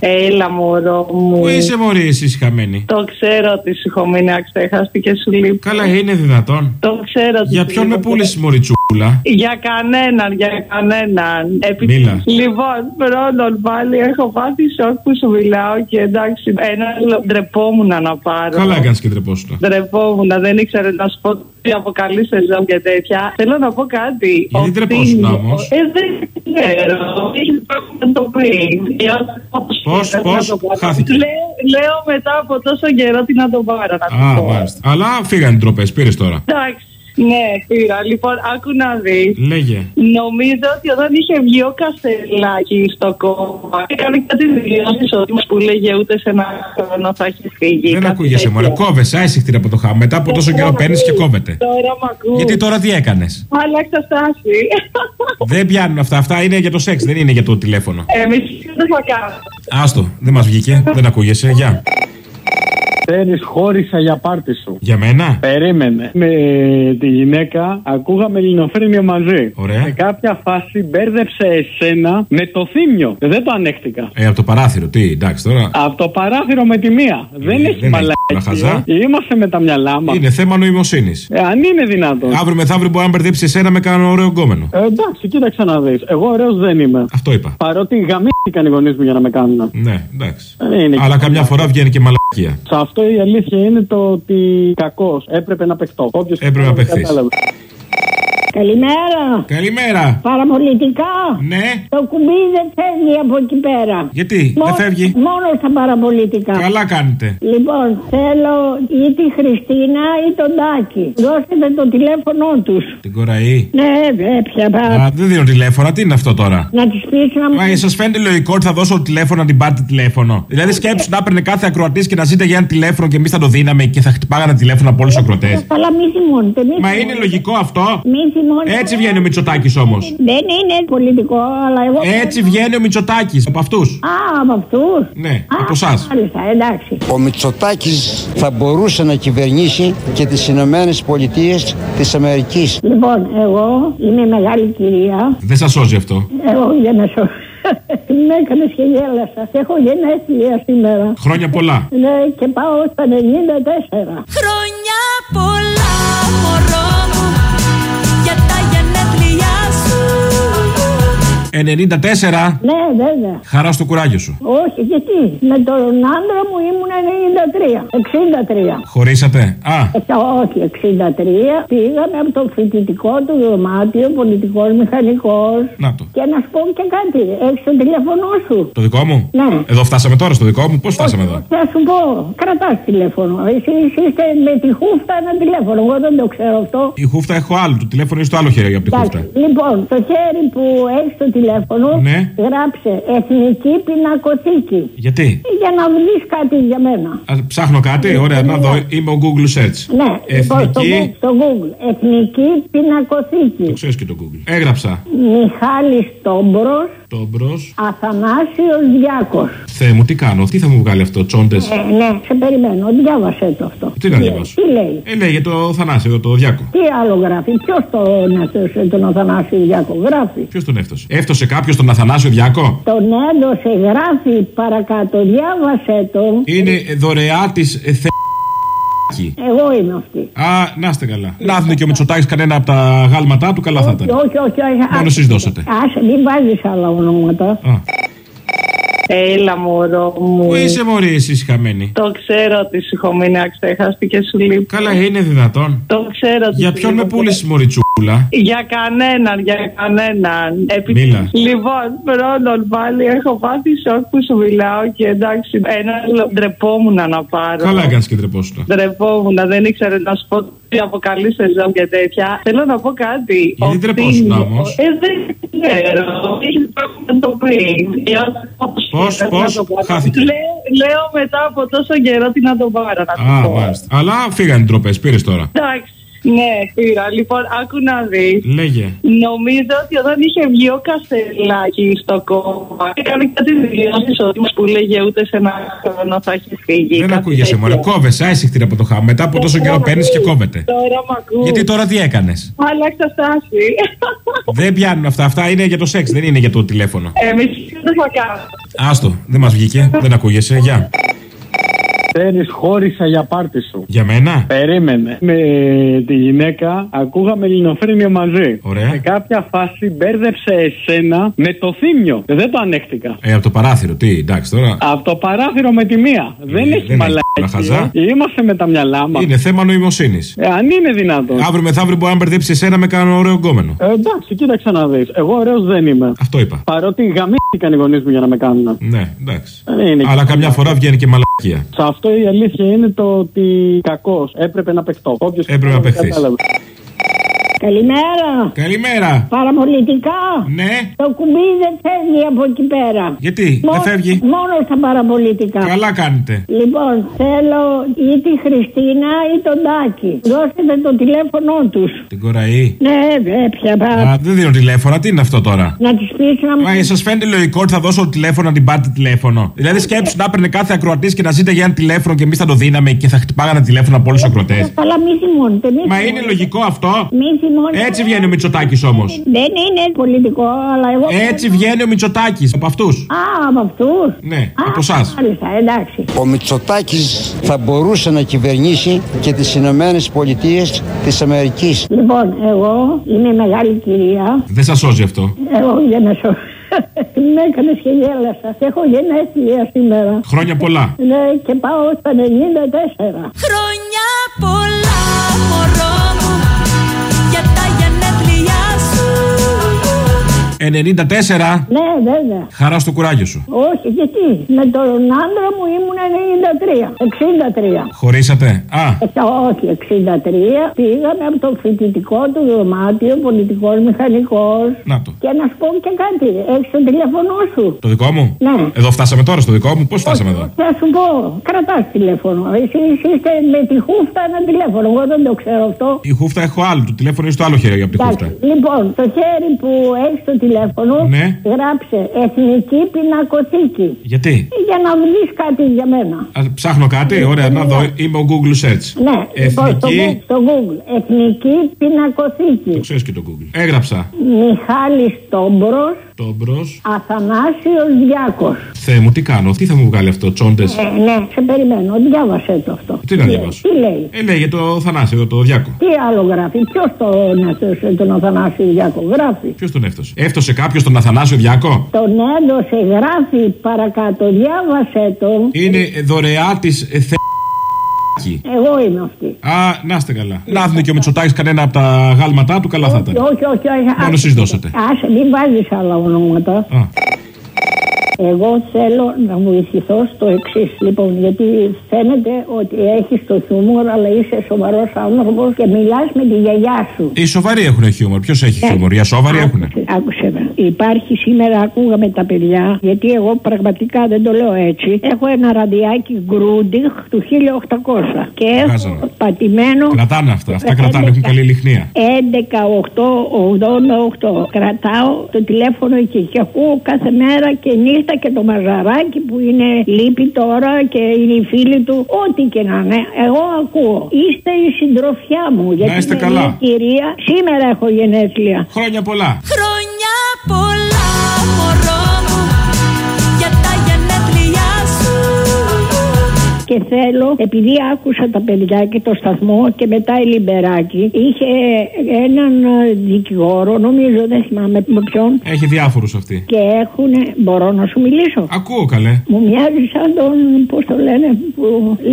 Έλα, μωρό μου. Πού είσαι μωρή εσύ χαμένη; Το ξέρω ότι σου έχω μείνει αξέχαστη και σου λείπει. Καλά είναι δυνατόν. Το ξέρω ότι Για σου ποιον με λείπει. πούλησε μωρή τσούλα. Για κανέναν, για κανέναν. Επί... Μίλα. Λοιπόν, πρώτον πάλι έχω πάθει σοκ που σου μιλάω και εντάξει, ένα ντρεπόμουν να πάρω. Καλά έκανες και τρεπόσουνα. Ντρεπόμουν, δεν ήξερα να σου πω τι αποκαλεί σεζόν και τέτοια. Θέλω να πω κάτι. Γιατί Ο ντρεπόσουν Τίνιος- όμως; Ε, δεν ξέρω. Είχε πρόβλημα να το πει. Πώς, Να πώς, το πω. χάθηκε. Λέω, λέω μετά από τόσο καιρό τι να το πάρω. Να το Α, πω. μάλιστα. Αλλά φύγανε οι τροπέ, πήρες τώρα. Εντάξει. Ναι, πήρα. Λοιπόν, άκου να δεις. Λέγε. Νομίζω ότι όταν είχε βγει ο Καστελάκη στο κόμμα, έκανε κάτι δηλώσει ότι μα που λέγε ούτε σε ένα χρόνο θα έχεις φύγει. Δεν κάτι ακούγεσαι, τέτοιο. μωρέ. Κόβεσαι, άισιχτήρ από το χάμ. Μετά από τόσο καιρό παίρνεις και κόβεται. Τώρα μ' ακούς. Γιατί τώρα τι έκανες; Άλλαξα στάση. Δεν πιάνουν αυτά. Αυτά είναι για το σεξ, δεν είναι για το τηλέφωνο. Εμείς δεν θα κάνουμε. Άστο, δεν μας βγήκε. Δεν ακούγεσαι. Γεια. Ξέρεις, χώρισα για πάρτι σου. Για μένα; Περίμενε. Με τη γυναίκα ακούγαμε ελληνοφρένιο μαζί. Ωραία. Σε κάποια φάση μπέρδεψε εσένα με το θύμιο. Δεν το ανέχτηκα. Ε, από το παράθυρο, τι, εντάξει τώρα. Από το παράθυρο με τη μία. δεν έχει δεν έχει μαλακία. πολλά χαζά. Είμαστε με τα μυαλά μας. Είναι θέμα νοημοσύνης. Ε, αν είναι δυνατόν. Αύριο μεθαύριο μπορεί να μπερδέψει εσένα με κανένα ωραίο γκόμενο. Ε, εντάξει, κοίταξε να δεις. Εγώ ωραίος δεν είμαι. Αυτό είπα. Παρότι γαμήθηκαν οι γονείς μου για να με κάνουν. Ναι, εντάξει. Δεν είναι Αλλά και- καμιά φορά βγαίνει και μαλακία. Σε αυτό η αλήθεια είναι το ότι κακός έπρεπε να παιχτώ. Όποιος Έπρεπε να παιχθείς. Κατάλαβε. Καλημέρα. Καλημέρα. Παραπολιτικά. Ναι. Το κουμπί δεν φεύγει από εκεί πέρα. Γιατί, δεν Μόνο- φεύγει; Μόνο στα παραπολιτικά. Καλά κάνετε. Λοιπόν, θέλω ή τη Χριστίνα ή τον Τάκη. Δώστε το τηλέφωνό τους. Την κοραή. Ναι, δε, πια Α, πά. δεν δίνω τηλέφωνα, τι είναι αυτό τώρα; Να τη πεις να μου. Μα σα φαίνεται λογικό ότι θα δώσω τηλέφωνο να την πάρετε τηλέφωνο. Δηλαδή σκέψου να έπαιρνε κάθε ακροατής και να ζείτε για ένα τηλέφωνο και εμείς θα το δίναμε και θα χτυπάγανε τηλέφωνο από όλους τους ακροατέ. Αλλά μη θυμώνετε. Μη Μα θυμώνετε. είναι λογικό αυτό; Μη θυμώνετε. Έτσι βγαίνει ο Μητσοτάκης όμως. Δεν είναι πολιτικό, αλλά εγώ. Έτσι βγαίνει ο Μητσοτάκης από αυτούς. Α, από αυτούς. Ναι, από εσάς. Μάλιστα, εντάξει. Ο Μητσοτάκης θα μπορούσε να κυβερνήσει και τις Ηνωμένες Πολιτείες της Αμερικής. Λοιπόν, εγώ είμαι μεγάλη κυρία. Δεν σας σώζει αυτό. Εγώ για να σου. Με έκανε και γέλασα. Έχω γενέθλια σήμερα. Χρόνια πολλά. Ναι, και πάω στα 94. Χρόνια πολλά 94. Ναι, βέβαια. Χαρά στο κουράγιο σου. Όχι, γιατί; Με τον άντρα μου ήμουν 93. 63. Χωρίσατε. Α, Ε, όχι, 63. Πήγαμε από το φοιτητικό του δωμάτιο, πολιτικός μηχανικός. να το. Και να σου πω και κάτι. Έχεις το τηλέφωνό σου; Το δικό μου; Ναι. Εδώ φτάσαμε τώρα στο δικό μου; Πώς φτάσαμε εδώ; Θα σου πω, κρατάς τηλέφωνο. Εσεί είστε με τη χούφτα ένα τηλέφωνο. Εγώ δεν το ξέρω αυτό. Η χούφτα έχω άλλο. Το τηλέφωνο είναι στο άλλο χέρι από τη Εντάξει. χούφτα. Λοιπόν, το χέρι που έχεις το τηλέφωνο, Ναι. γράψε Εθνική Πινακοθήκη. Γιατί; Για να βρει κάτι για μένα. Α, ψάχνω κάτι. Ωραία, να δω. Είμαι ο Google Search. Ναι, λοιπόν, στο, Εθνική. Google- στο Google. Εθνική Πινακοθήκη. Το ξέρεις και το Google. Έγραψα. Μιχάλης Τόμπρος, Τόμπρο. Αθανάσιος Διάκος. Θεέ μου, τι κάνω. Τι θα μου βγάλει αυτό, τσόντες; Ε, ναι, σε περιμένω. Διάβασέ το αυτό. Τι να διαβάσω; Τι λέει; Ε, λέει για το Θανάσιο, το Διάκο. Τι άλλο γράφει. Ποιος τον έδωσε τον Αθανάσιο Διάκο. Γράφει. Ποιος τον έφτωσε. Έφτωσε κάποιος τον Αθανάσιο Διάκο; Τον έδωσε, γράφει παρακάτω. Διάβασέ το. Είναι δωρεά της Θε. Εγώ είμαι αυτή. Α, να είστε καλά. Να δίνει και ο Μητσοτάκης κανένα από τα γάλματά του, καλά θα Όχι, ήταν. όχι, όχι. όχι. Μόνο άσε. εσείς δώσατε. Άσε, μην βάζεις άλλα ονόματα. Α. Έλα, μωρό μου. Πού είσαι μωρή εσύ χαμένη. Το ξέρω ότι σου έχω μείνει αξέχαστη και σου λείπει. Καλά είναι δυνατόν. Το ξέρω ότι Για σου ποιον με λείπει. πούλησε μωρή τσούλα. Για κανέναν, για κανέναν. Επί... Μίλα. Λοιπόν, πρώτον πάλι έχω πάθει σοκ που σου μιλάω και εντάξει, ένα ντρεπόμουν να πάρω. Καλά έκανες και τρεπόσουνα. Ντρεπόμουν, δεν ήξερα να σου πω τι αποκαλεί σεζόν και τέτοια. Θέλω να πω κάτι. Γιατί Ο ντρεπόσουν Τίνιος- όμως; Ε, δεν ξέρω. Είχε πρόβλημα να το πει. Πώς, Να πώς, το πω. χάθηκε; Λέω, λέω μετά από τόσο καιρό τι να το πάρω. Να Α, το πω. μάλιστα. Αλλά φύγανε οι τροπέ, πήρες τώρα. Εντάξει. Ναι, πήρα. Λοιπόν, άκου να δεις. Λέγε. Νομίζω ότι όταν είχε βγει ο Καστελάκη στο κόμμα, έκανε κάτι δηλώσεις ότι που λέγε ούτε σε ένα χρόνο θα έχεις φύγει. Δεν κάτι ακούγεσαι, τέτοιο. Μωρέ. Κόβεσαι, άισιχτη από το χάμ. Μετά από τόσο καιρό παίρνεις και κόβεται. Τώρα μ' ακούς. Γιατί τώρα τι έκανες; Άλλαξα στάση. Δεν πιάνουν αυτά. Αυτά είναι για το σεξ, δεν είναι για το τηλέφωνο. Εμείς δεν θα κάνουμε. Άστο, δεν μας βγήκε. Δεν ακούγεσαι. Γεια. Ξέρει, χώρισα για πάρτι σου. Για μένα; Περίμενε. Με τη γυναίκα ακούγαμε ελληνοφρένεια μαζί. Ωραία. Σε κάποια φάση μπέρδεψε εσένα με το θύμιο. Δεν το ανέχτηκα. Ε, από το παράθυρο, τι, εντάξει τώρα. Από το παράθυρο με τη μία. δεν έχει δεν έχει χαζά. μαλακία. Είμαστε με τα μυαλά μας. Είναι θέμα νοημοσύνης. Ε, αν είναι δυνατόν. Αύριο μεθαύριο μπορεί να μπερδέψεις εσένα με κανένα ωραίο γκόμενο. Ε, εντάξει, κοίταξε να δεις. Εγώ ωραίος δεν είμαι. Αυτό είπα. Παρότι γαμήθηκαν οι γονείς μου για να με κάνουν. Ναι, εντάξει. Δεν είναι Αλλά και καμιά καλά. φορά βγαίνει και μαλακία. Σε αυτό η αλήθεια είναι το ότι κακός έπρεπε να παιχτώ. Όποιος Έπρεπε να παιχθείς. Κατάλαβε. Καλημέρα. Καλημέρα. Παραπολιτικά. Ναι. Το κουμπί δεν φεύγει από εκεί πέρα. Γιατί, δεν Μόνο- φεύγει; Μόνο στα παραπολιτικά. Καλά κάνετε. Λοιπόν, θέλω ή τη Χριστίνα ή τον Τάκη. Δώστε το τηλέφωνό τους. Την κοραή. Ναι, ε, πια. Α, δεν δίνω τηλέφωνα, τι είναι αυτό τώρα; Να τη πει να μου. Μα σα φαίνεται λογικό ότι θα δώσω τηλέφωνο να την πάρετε τηλέφωνο. Δηλαδή σκέψου να έπαιρνε κάθε ακροατής και να ζείτε για ένα τηλέφωνο και εμείς θα το δίναμε και θα χτυπάγανε τηλέφωνο από όλους τους ακροατέ. Αλλά μη θυμώνετε. μη Μα θυμώνετε. είναι λογικό αυτό; Μη θυμώνετε. Έτσι βγαίνει ο Μητσοτάκης όμως. Δεν είναι πολιτικό, αλλά εγώ. Έτσι βγαίνει ο Μητσοτάκης από αυτούς. Α, από αυτούς. Ναι, από εσάς. Μάλιστα, εντάξει. Ο Μητσοτάκης θα μπορούσε να κυβερνήσει και τις Ηνωμένες Πολιτείες της Αμερικής. Λοιπόν, εγώ είμαι μεγάλη κυρία. Δεν σας σώζει αυτό. Εγώ για να σου. Με έκανε και γέλασα. Έχω γενέθλια σήμερα. Χρόνια πολλά. Ναι, και πάω στα 94. Χρόνια πολλά μωρό 94. Ναι, βέβαια. Χαρά στο κουράγιο σου. Όχι, γιατί. Με τον άντρα μου ήμουν 93. 63. Χωρίσατε. Α, Ε, Όχι, 63. Πήγαμε από το φοιτητικό του δωμάτιο, πολιτικός μηχανικός. να το. Και να σου πω και κάτι. Έχεις το τηλέφωνό σου; Το δικό μου; Ναι. Εδώ φτάσαμε τώρα στο δικό μου; Πώς φτάσαμε εδώ; Θα σου πω, κρατάς τηλέφωνο. Εσεί είστε με τη χούφτα ένα τηλέφωνο. Εγώ δεν το ξέρω αυτό. Η χούφτα έχω άλλο. Το τηλέφωνο είναι στο άλλο χέρι από τη χούφτα. Εντάξει. Λοιπόν, το χέρι που έχεις το τηλέφωνο, Ναι. γράψε Εθνική Πινακοθήκη. Γιατί; Για να βρει κάτι για μένα. Α, ψάχνω κάτι. Ωραία, να δω. Είμαι ο Google Search. Ναι, λοιπόν, στο, Εθνική. Goo- στο Google. Εθνική Πινακοθήκη. Το ξέρεις και το Google. Έγραψα. Μιχάλης Τόμπρος, Τόμπρο. Αθανάσιος Διάκος. Θεέ μου, τι κάνω. Τι θα μου βγάλει αυτό, τσόντες; Ε, ναι, σε περιμένω. Διάβασέ το αυτό. Τι να διαβάσω; Τι λέει; Ε, λέει για το Θανάσιο, το Διάκο. Τι άλλο γράφει. Ποιος τον έδωσε τον Αθανάσιο Διάκο. Γράφει. Ποιος τον έφτωσε; Έφτωσε κάποιος τον Αθανάσιο Διάκο; Τον έδωσε, γράφει παρακάτω. Διάβασέ το. Είναι δωρεά της θε. Εγώ είμαι αυτή. Α, να είστε καλά. Να δίνει και ο Μητσοτάκης κανένα από τα γάλματά του, καλά θα ήταν. Όχι, όχι, όχι. Μόνο άσε. εσείς δώσατε. Άσε, μην βάζεις άλλα ονόματα. Α, Εγώ θέλω να βοηθηθώ στο εξής. Λοιπόν, γιατί φαίνεται ότι έχεις το χιούμορ, αλλά είσαι σοβαρός άνθρωπος και μιλάς με τη γιαγιά σου. οι σοβαροί έχουν χιούμορ. Ποιος έχει χιούμορ, οι ασόβαροι έχουν. Άκουσε, άκουσε με. Υπάρχει σήμερα, ακούγαμε τα παιδιά, γιατί εγώ πραγματικά δεν το λέω έτσι. Έχω ένα ραδιάκι Γκρούντιχ του 1800 και έχω Βγάζανε. πατημένο. Κρατάνε αυτά. Αυτά κρατάνε, έχουν καλή λιχνία. 11-8-88. Κρατάω το τηλέφωνο εκεί και ακούω κάθε μέρα και νύχτα και το μαζαράκι που είναι λείπει τώρα και είναι οι φίλοι του. Ό,τι και να είναι. Εγώ ακούω. Είστε η συντροφιά μου. Γιατί είστε είμαι καλά. μια κυρία. Σήμερα έχω γενέθλια. Χρόνια πολλά. Και θέλω, επειδή άκουσα τα παιδιά και το σταθμό και μετά η Λιμπεράκη, είχε έναν ε, δικηγόρο, νομίζω δεν θυμάμαι με ποιον, Έχει διάφορους αυτή. και έχουν. Μπορώ να σου μιλήσω; Ακούω καλέ. Μου μοιάζει σαν τον, πώς το λένε, που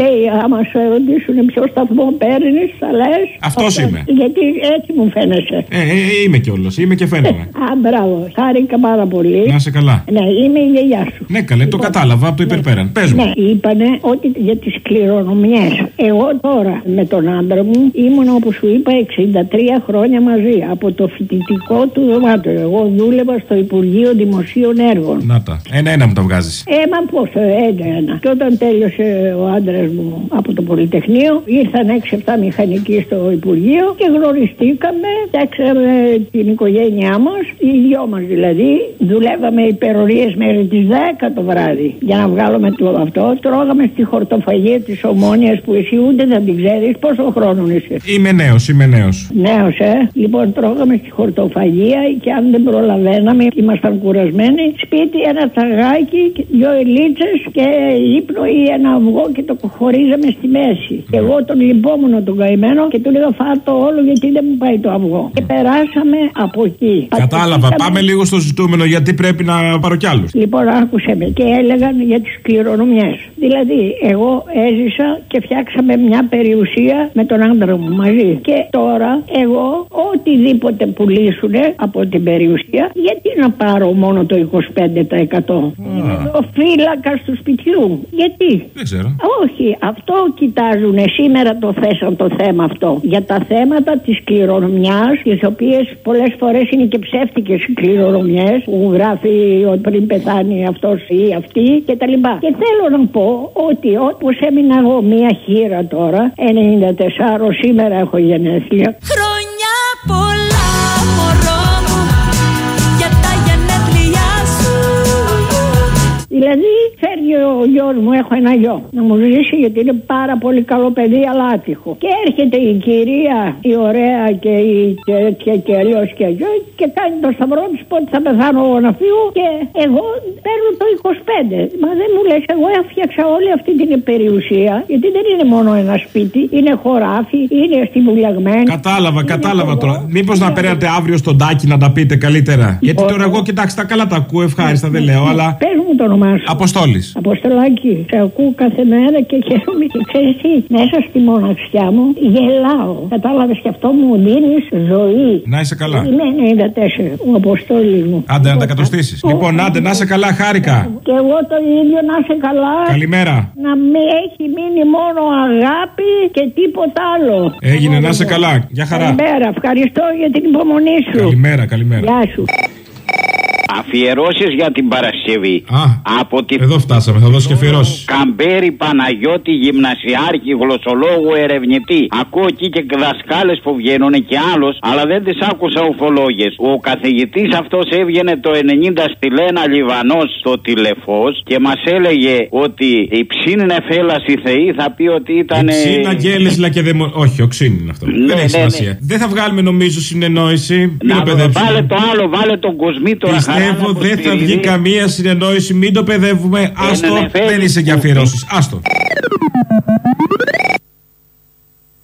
λέει άμα σε ρωτήσουν ποιο σταθμό παίρνεις, θα λες. Αυτός είμαι. Γιατί έτσι μου φαίνεσαι. Ε, ε, ε, είμαι κιόλας. Είμαι και φαίνομαι. Α, μπράβο. Χάρηκα πάρα πολύ. Να είσαι καλά. Ναι, είμαι η γιαγιά σου. Ναι, καλέ, το κατάλαβα από το υπερπέραν. Πες μου. Ναι, είπανε ότι για τις κληρονομιές. Εγώ τώρα με τον άντρα μου ήμουν όπως σου είπα 63 χρόνια μαζί από το φοιτητικό του δωμάτιο. Εγώ δούλευα στο Υπουργείο Δημοσίων Έργων. Να τα. Ένα-ένα μου τα βγάζεις. Ε, μα πώς, ένα-ένα. Και όταν τέλειωσε ο άντρας μου από το Πολυτεχνείο, ήρθαν 6-7 μηχανικοί στο Υπουργείο και γνωριστήκαμε, φτιάξαμε την οικογένειά μας, οι δυο μας δηλαδή. Δουλεύαμε υπερορίες μέχρι τις 10 το βράδυ για να βγάλουμε το αυτό. Τρώγαμε στη χορτοφαγία της Ομόνιας που εσύ ούτε δεν την ξέρεις. Πόσο χρόνο είσαι. Είμαι νέος, είμαι νέος. Νέος, ε; Λοιπόν, τρώγαμε στη χορτοφαγία και αν δεν προλαβαίναμε, ήμασταν κουρασμένοι. Σπίτι ένα ταγάκι, δυο ελίτσε και ύπνο ή ένα αυγό και το χωρίζαμε στη μέση. Και εγώ τον λυπόμουν τον καημένο και του λέγα φάτο όλο γιατί δεν μου πάει το αυγό. Και περάσαμε από εκεί. Κατάλαβα. Πατήσαμε- Πάμε λίγο στο ζητούμενο γιατί πρέπει να πάρω κι άλλους. Λοιπόν, άκουσε με και έλεγαν για τις κληρονομιές. Δηλαδή, εγώ έζησα και φτιάξαμε μια περιουσία με τον άντρα μου μαζί. Και τώρα, εγώ, οτιδήποτε πουλήσουν από την περιουσία, γιατί να πάρω μόνο το 25%. Είναι ο φύλακα του σπιτιού. Γιατί; Δεν ξέρω. Όχι, αυτό κοιτάζουν. Σήμερα το θέσαν το θέμα αυτό. Για τα θέματα της κληρονομιάς, τις οποίες πολλές φορές είναι και ψεύτικες οι κληρονομιές, που γράφει ότι πριν πεθάνει αυτός ή αυτή κτλ. Και θέλω να πω ότι όπως έμεινα εγώ μία χείρα τώρα, 94 σήμερα έχω γενέθλια. Χρόνια πολλά Δηλαδή φέρνει ο γιος μου, έχω ένα γιο, να μου ζήσει γιατί είναι πάρα πολύ καλό παιδί, αλλά άτυχο. Και έρχεται η κυρία, η ωραία και η τέτοια και αλλιώς και αλλιώς και κάνει το σταυρό της πότε θα πεθάνω εγώ να φύγω και εγώ παίρνω το 25. Μα δεν μου λες, εγώ έφτιαξα όλη αυτή την περιουσία, γιατί δεν είναι μόνο ένα σπίτι, είναι χωράφι, είναι στιμουλιαγμένο. Κατάλαβα, κατάλαβα τώρα. Μήπως να παίρνατε αύριο στον τάκι να τα πείτε καλύτερα. Γιατί τώρα εγώ, κοιτάξτε, τα καλά τα ακούω, ευχάριστα, δεν λέω, αλλά. Πες μου το όνομά σου. Αποστόλης. Αποστολάκι, σε ακούω κάθε μέρα και χαίρομαι. Και ξέρεις τι, μέσα στη μοναξιά μου γελάω. Κατάλαβες και αυτό μου δίνεις ζωή. Να είσαι καλά. Είμαι 94, ο Αποστόλης μου. Άντε να τα κατοστήσεις. Λοιπόν, άντε να είσαι καλά, χάρηκα. Και εγώ το ίδιο να είσαι καλά. Καλημέρα. Να μην έχει μείνει μόνο αγάπη και τίποτα άλλο. Έγινε, να είσαι καλά. Γεια χαρά. Καλημέρα, ευχαριστώ για την υπομονή σου. Καλημέρα, καλημέρα. Γεια σου. Αφιερώσεις για την Παρασκευή. Α, Από τη εδώ φτάσαμε, θα δώσεις και αφιερώσεις. Καμπέρι Παναγιώτη, γυμνασιάρχη, γλωσσολόγο, ερευνητή. Ακούω εκεί και δασκάλες που βγαίνουν και άλλος, αλλά δεν τις άκουσα ουφολόγες. Ο καθηγητής αυτός έβγαινε το 90 στη Λένα Λιβανός στο τηλεφώ και μας έλεγε ότι η ψήνη νεφέλα η Θεή θα πει ότι ήταν. Ξύνα, γκέλεσλα και δαιμο... Όχι, οξύν είναι αυτό. Ναι, δεν ναι, έχει σημασία. ναι. Δεν θα βγάλουμε νομίζω συνεννόηση. Μην Να το παιδέψουμε. βάλε το άλλο, βάλε τον κοσμί τώρα. Πιστεύω δεν θα βγει καμία συνεννόηση. Μην το παιδεύουμε. Άστο, ναι, φεύγει. δεν είσαι για αφιερώσει. Άστο.